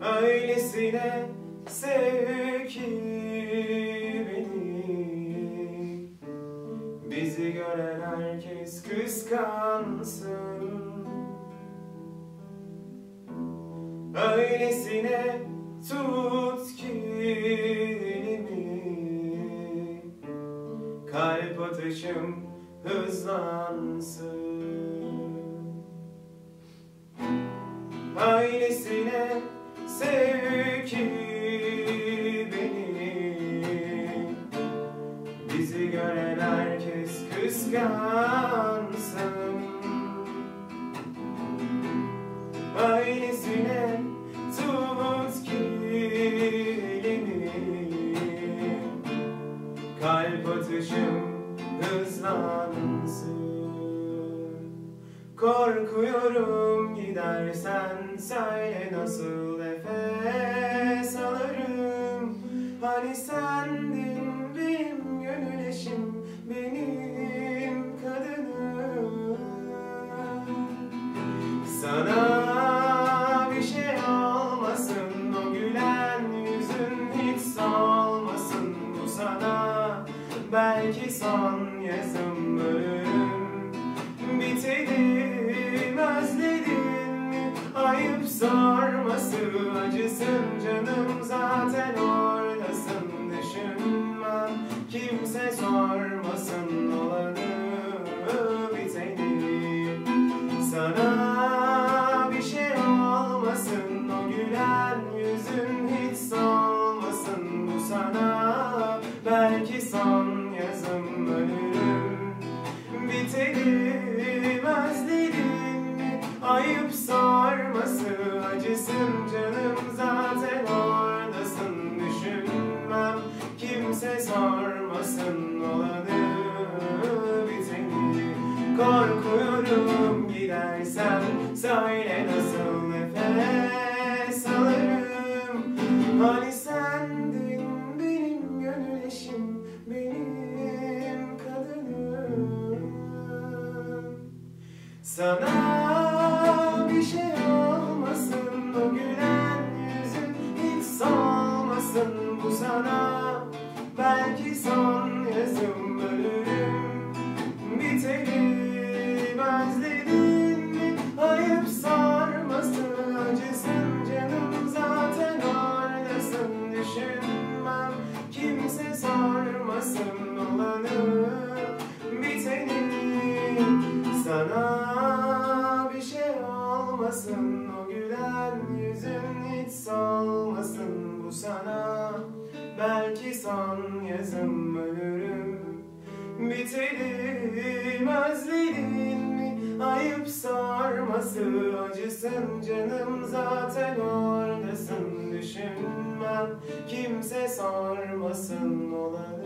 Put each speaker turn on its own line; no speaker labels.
Öylesine sev ki beni. Bizi gören herkes kıskansın. Öylesine tut ki elimi Kalp atışım hızlansın. Öylesine sev ki beni. Bizi gören herkes kıskansın. Öylesine tut ki elimi Kalp atışım hızlansın. Korkuyorum gidersen söyle nasıl Sana bir şey olmasın o gülen yüzün hiç solmasın bu sana Belki son yazım ölürüm bitelim özledin mi? Ayıp sorması acısın canım zaten oradasın. Düşünmem kimse sormasın olanı biteni sana acısın canım zaten oradasın düşünmem. Kimse sormasın olanı biteni korkuyorum gidersem söyle nasıl nefes alırım. Hani sendin benim gönül eşim benim kadınım. Sana bir şey olmasın sana. Belki son yazım ölürüm bitelim özledin ayıp sarmasın acısın canım zaten oradasın. Düşünmem kimse sormasın olanı biteni sana bir şey olmasın o gülen yüzün hiç solmasın. Bu sana son yazım ölürüm. Bitelim özledin mi? Ayıp sorması acısın canım. Zaten oradasın düşünmem. Kimse sormasın olanı